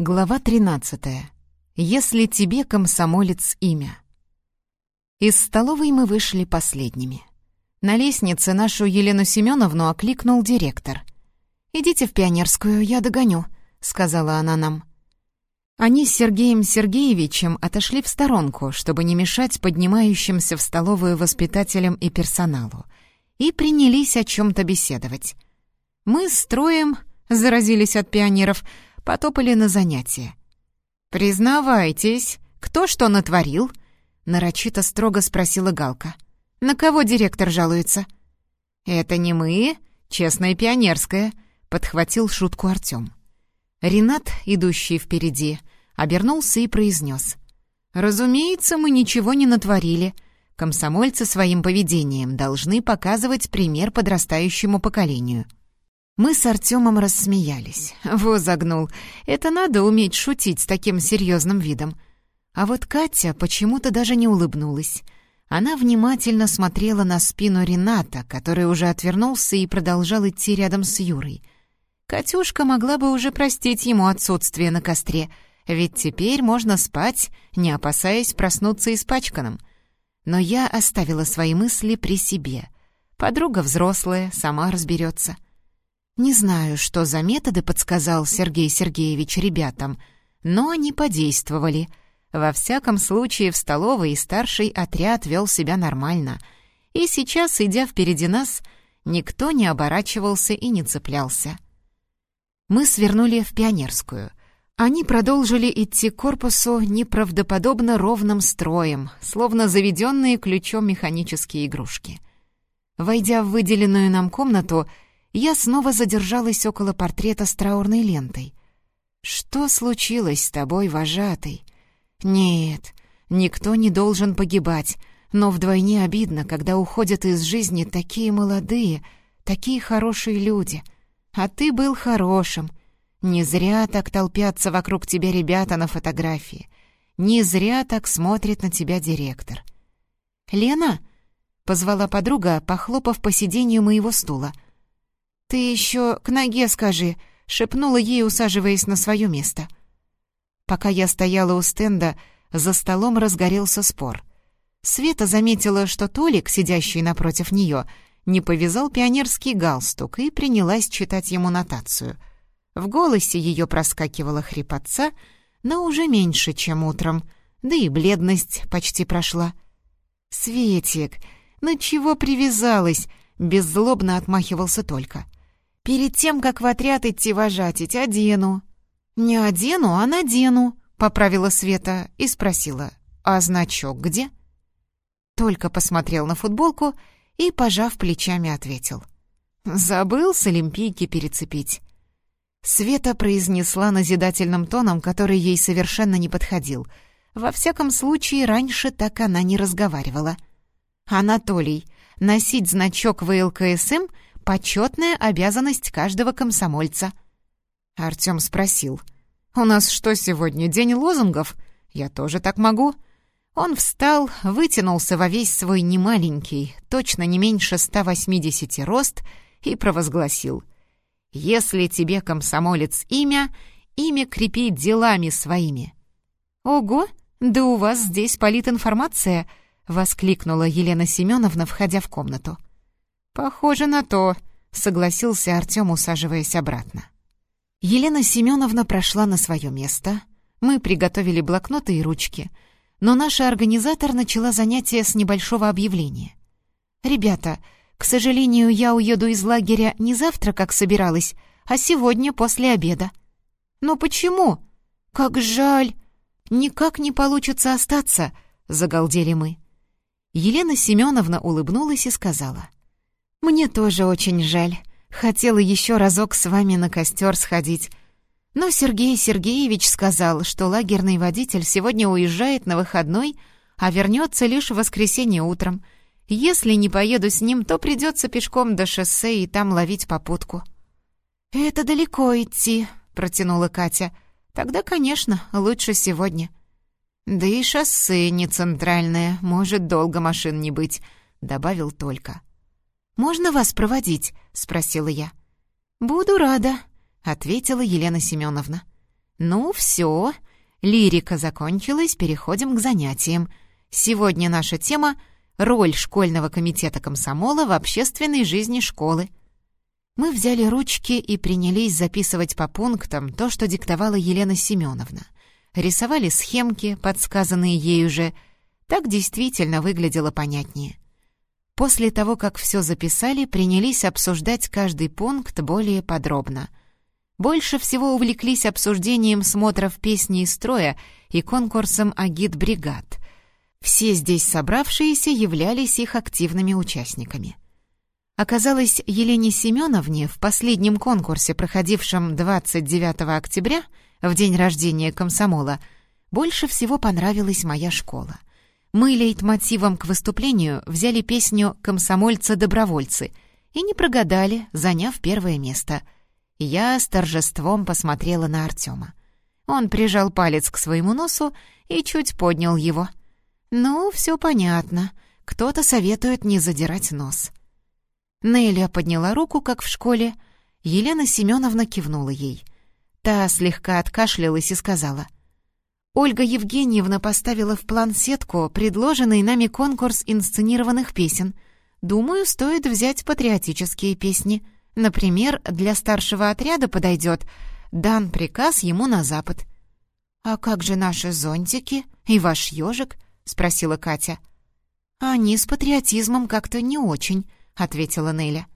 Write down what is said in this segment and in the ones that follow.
Глава 13. Если тебе комсомолец имя. Из столовой мы вышли последними. На лестнице нашу Елену Семеновну окликнул директор. «Идите в пионерскую, я догоню», — сказала она нам. Они с Сергеем Сергеевичем отошли в сторонку, чтобы не мешать поднимающимся в столовую воспитателям и персоналу, и принялись о чем-то беседовать. Мы с троем заразились от пионеров — потопали на занятия. «Признавайтесь, кто что натворил?» — нарочито строго спросила Галка. «На кого директор жалуется?» «Это не мы, честная пионерская», — подхватил шутку Артём. Ренат, идущий впереди, обернулся и произнес. «Разумеется, мы ничего не натворили. Комсомольцы своим поведением должны показывать пример подрастающему поколению». Мы с Артемом рассмеялись. Во загнул. Это надо уметь шутить с таким серьезным видом. А вот Катя почему-то даже не улыбнулась. Она внимательно смотрела на спину Рената, который уже отвернулся и продолжал идти рядом с Юрой. Катюшка могла бы уже простить ему отсутствие на костре, ведь теперь можно спать, не опасаясь проснуться испачканным. Но я оставила свои мысли при себе. Подруга взрослая, сама разберется. — не знаю, что за методы подсказал Сергей Сергеевич ребятам, но они подействовали. Во всяком случае, в столовой старший отряд вел себя нормально. И сейчас, идя впереди нас, никто не оборачивался и не цеплялся. Мы свернули в пионерскую. Они продолжили идти к корпусу неправдоподобно ровным строем, словно заведенные ключом механические игрушки. Войдя в выделенную нам комнату, я снова задержалась около портрета с траурной лентой. «Что случилось с тобой, вожатый?» «Нет, никто не должен погибать, но вдвойне обидно, когда уходят из жизни такие молодые, такие хорошие люди. А ты был хорошим. Не зря так толпятся вокруг тебя ребята на фотографии. Не зря так смотрит на тебя директор». «Лена?» — позвала подруга, похлопав по сиденью моего стула — «Ты еще к ноге скажи», — шепнула ей, усаживаясь на свое место. Пока я стояла у стенда, за столом разгорелся спор. Света заметила, что Толик, сидящий напротив нее, не повязал пионерский галстук и принялась читать ему нотацию. В голосе ее проскакивала хрипотца, но уже меньше, чем утром, да и бледность почти прошла. «Светик, ну чего привязалась?» — беззлобно отмахивался только — Перед тем, как в отряд идти вожатить, одену». «Не одену, а надену», — поправила Света и спросила, «А значок где?» Только посмотрел на футболку и, пожав плечами, ответил. «Забыл с Олимпийки перецепить». Света произнесла назидательным тоном, который ей совершенно не подходил. Во всяком случае, раньше так она не разговаривала. «Анатолий, носить значок ВЛКСМ — почетная обязанность каждого комсомольца». Артём спросил. «У нас что сегодня, день лозунгов? Я тоже так могу». Он встал, вытянулся во весь свой немаленький, точно не меньше 180 рост, и провозгласил. «Если тебе, комсомолец, имя, имя крепи делами своими». «Ого, да у вас здесь политинформация!» — воскликнула Елена Семеновна, входя в комнату. «Похоже на то», — согласился Артём, усаживаясь обратно. Елена Семеновна прошла на свое место. Мы приготовили блокноты и ручки. Но наша организатор начала занятие с небольшого объявления. «Ребята, к сожалению, я уеду из лагеря не завтра, как собиралась, а сегодня после обеда». «Но почему?» «Как жаль!» «Никак не получится остаться», — загалдели мы. Елена Семеновна улыбнулась и сказала — «Мне тоже очень жаль. Хотела еще разок с вами на костер сходить. Но Сергей Сергеевич сказал, что лагерный водитель сегодня уезжает на выходной, а вернется лишь в воскресенье утром. Если не поеду с ним, то придется пешком до шоссе и там ловить попутку». «Это далеко идти», — протянула Катя. «Тогда, конечно, лучше сегодня». «Да и шоссе не центральное, может долго машин не быть», — добавил только. «Можно вас проводить?» — спросила я. «Буду рада», — ответила Елена Семеновна. «Ну, все, лирика закончилась, переходим к занятиям. Сегодня наша тема — роль школьного комитета комсомола в общественной жизни школы». Мы взяли ручки и принялись записывать по пунктам то, что диктовала Елена Семеновна. Рисовали схемки, подсказанные ею же. Так действительно выглядело понятнее. После того, как все записали, принялись обсуждать каждый пункт более подробно. Больше всего увлеклись обсуждением смотров песни из строя и конкурсом агит-бригад. Все здесь собравшиеся являлись их активными участниками. Оказалось, Елене Семеновне в последнем конкурсе, проходившем 29 октября, в день рождения комсомола, больше всего понравилась моя школа. Мы лейтмотивом к выступлению взяли песню «Комсомольцы-добровольцы» и не прогадали, заняв первое место — я с торжеством посмотрела на Артема. Он прижал палец к своему носу и чуть поднял его. «Ну, все понятно. Кто-то советует не задирать нос». Неля подняла руку, как в школе. Елена Семеновна кивнула ей. Та слегка откашлялась и сказала. «Ольга Евгеньевна поставила в план сетку предложенный нами конкурс инсценированных песен. Думаю, стоит взять патриотические песни». Например, для старшего отряда подойдет «Дан приказ ему на запад». «А как же наши зонтики и ваш ежик?» — спросила Катя. «Они с патриотизмом как-то не очень», — ответила Неля.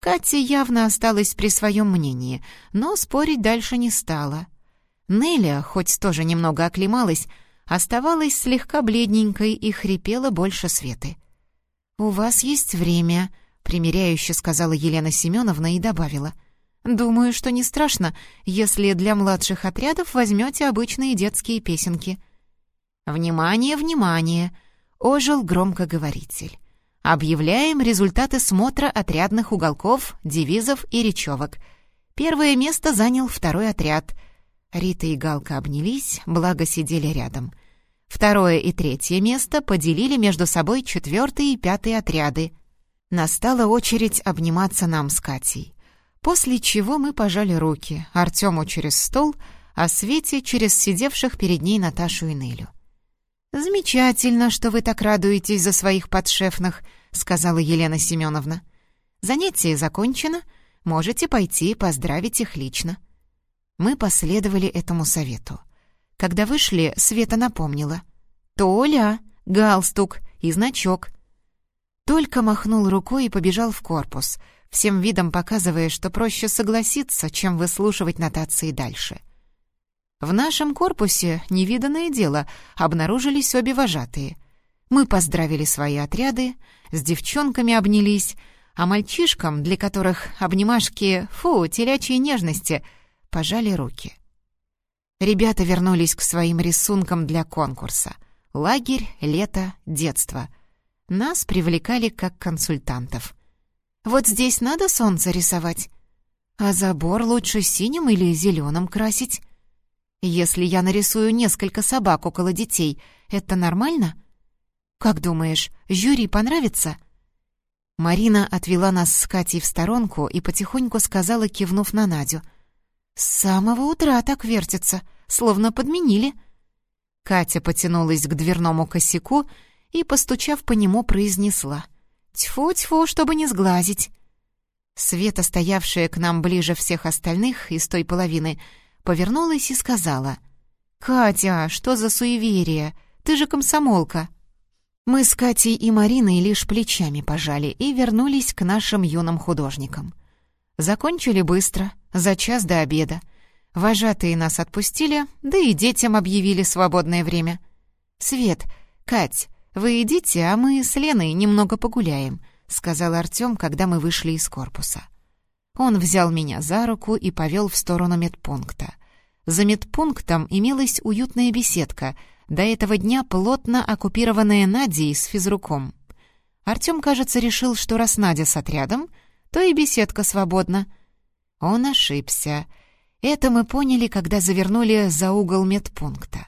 Катя явно осталась при своем мнении, но спорить дальше не стала. Неля, хоть тоже немного оклемалась, оставалась слегка бледненькой и хрипела больше Светы. «У вас есть время», примиряюще сказала Елена Семеновна и добавила. «Думаю, что не страшно, если для младших отрядов возьмете обычные детские песенки». «Внимание, внимание!» — ожил громкоговоритель. «Объявляем результаты смотра отрядных уголков, девизов и речевок. Первое место занял второй отряд. Рита и Галка обнялись, благо сидели рядом. Второе и третье место поделили между собой четвертый и пятый отряды — Настала очередь обниматься нам с Катей. После чего мы пожали руки, Артему через стол, а Свете через сидевших перед ней Наташу и Нелю. «Замечательно, что вы так радуетесь за своих подшефных», — сказала Елена Семеновна. «Занятие закончено, можете пойти поздравить их лично». Мы последовали этому совету. Когда вышли, Света напомнила. «Толя, галстук и значок. Только махнул рукой и побежал в корпус, всем видом показывая, что проще согласиться, чем выслушивать нотации дальше. В нашем корпусе, невиданное дело, обнаружились обе вожатые. Мы поздравили свои отряды, с девчонками обнялись, а мальчишкам, для которых обнимашки, фу, телячьи нежности, пожали руки. Ребята вернулись к своим рисункам для конкурса. Лагерь, лето, детство. Нас привлекали как консультантов. «Вот здесь надо солнце рисовать, а забор лучше синим или зеленым красить. Если я нарисую несколько собак около детей, это нормально? Как думаешь, жюри понравится?» Марина отвела нас с Катей в сторонку и потихоньку сказала, кивнув на Надю. «С самого утра так вертится, словно подменили». Катя потянулась к дверному косяку и, постучав по нему, произнесла «Тьфу-тьфу, чтобы не сглазить». Света, стоявшая к нам ближе всех остальных из той половины, повернулась и сказала «Катя, что за суеверие? Ты же комсомолка». Мы с Катей и Мариной лишь плечами пожали и вернулись к нашим юным художникам. Закончили быстро, за час до обеда. Вожатые нас отпустили, да и детям объявили свободное время. «Свет, Кать, «Вы идите, а мы с Леной немного погуляем», — сказал Артём, когда мы вышли из корпуса. Он взял меня за руку и повел в сторону медпункта. За медпунктом имелась уютная беседка, до этого дня плотно оккупированная Надей с физруком. Артём, кажется, решил, что раз Надя с отрядом, то и беседка свободна. Он ошибся. Это мы поняли, когда завернули за угол медпункта.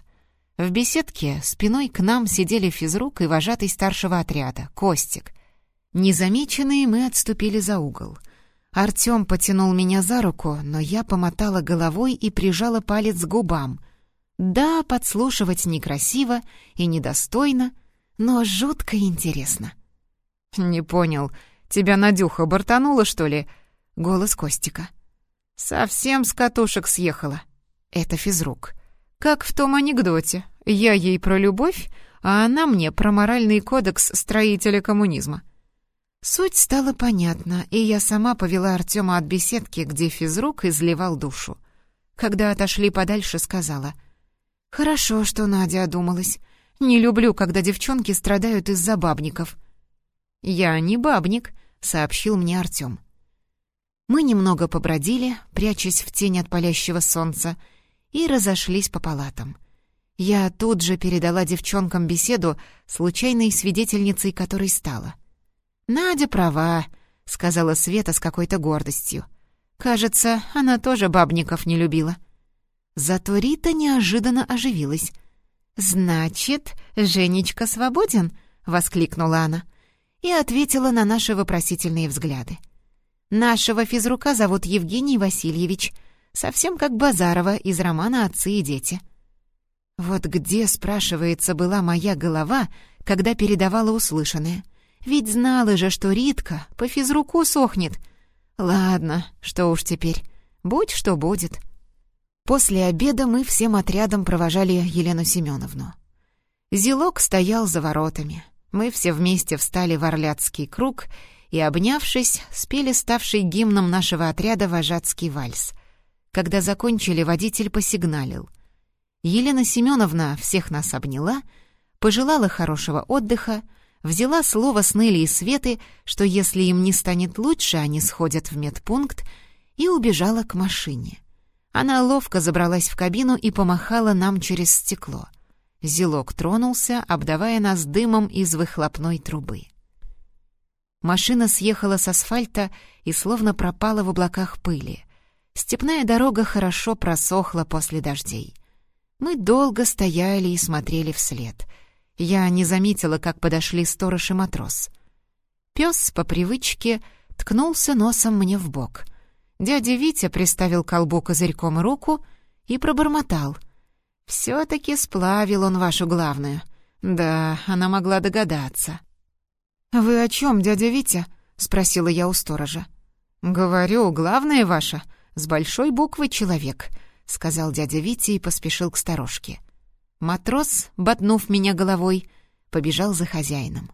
В беседке спиной к нам сидели физрук и вожатый старшего отряда, Костик. Незамеченные мы отступили за угол. Артём потянул меня за руку, но я помотала головой и прижала палец к губам. Да, подслушивать некрасиво и недостойно, но жутко интересно. «Не понял, тебя Надюха бортанула, что ли?» — голос Костика. «Совсем с катушек съехала». Это физрук. Как в том анекдоте. Я ей про любовь, а она мне про моральный кодекс строителя коммунизма. Суть стала понятна, и я сама повела Артема от беседки, где физрук изливал душу. Когда отошли подальше, сказала. «Хорошо, что Надя одумалась. Не люблю, когда девчонки страдают из-за бабников». «Я не бабник», — сообщил мне Артем. Мы немного побродили, прячась в тень от палящего солнца, и разошлись по палатам. Я тут же передала девчонкам беседу, случайной свидетельницей которой стала. «Надя права», — сказала Света с какой-то гордостью. «Кажется, она тоже бабников не любила». Зато Рита неожиданно оживилась. «Значит, Женечка свободен?» — воскликнула она и ответила на наши вопросительные взгляды. «Нашего физрука зовут Евгений Васильевич, совсем как Базарова из романа «Отцы и дети». Вот где, спрашивается, была моя голова, когда передавала услышанное? Ведь знала же, что Ритка по физруку сохнет. Ладно, что уж теперь, будь что будет. После обеда мы всем отрядом провожали Елену Семеновну. Зилок стоял за воротами. Мы все вместе встали в Орляцкий круг и, обнявшись, спели ставший гимном нашего отряда вожатский вальс. Когда закончили, водитель посигналил. Елена Семеновна всех нас обняла, пожелала хорошего отдыха, взяла слово с Нелли и Светы, что если им не станет лучше, они сходят в медпункт, и убежала к машине. Она ловко забралась в кабину и помахала нам через стекло — Зелок тронулся, обдавая нас дымом из выхлопной трубы. Машина съехала с асфальта и словно пропала в облаках пыли. Степная дорога хорошо просохла после дождей. Мы долго стояли и смотрели вслед. Я не заметила, как подошли сторож и матрос. Пес по привычке ткнулся носом мне в бок. Дядя Витя приставил колбу козырьком руку и пробормотал — все-таки сплавил он вашу главную. Да, она могла догадаться. «Вы о чем, дядя Витя?» — спросила я у сторожа. «Говорю, главное ваша, с большой буквы человек», — сказал дядя Витя и поспешил к сторожке. Матрос, ботнув меня головой, побежал за хозяином.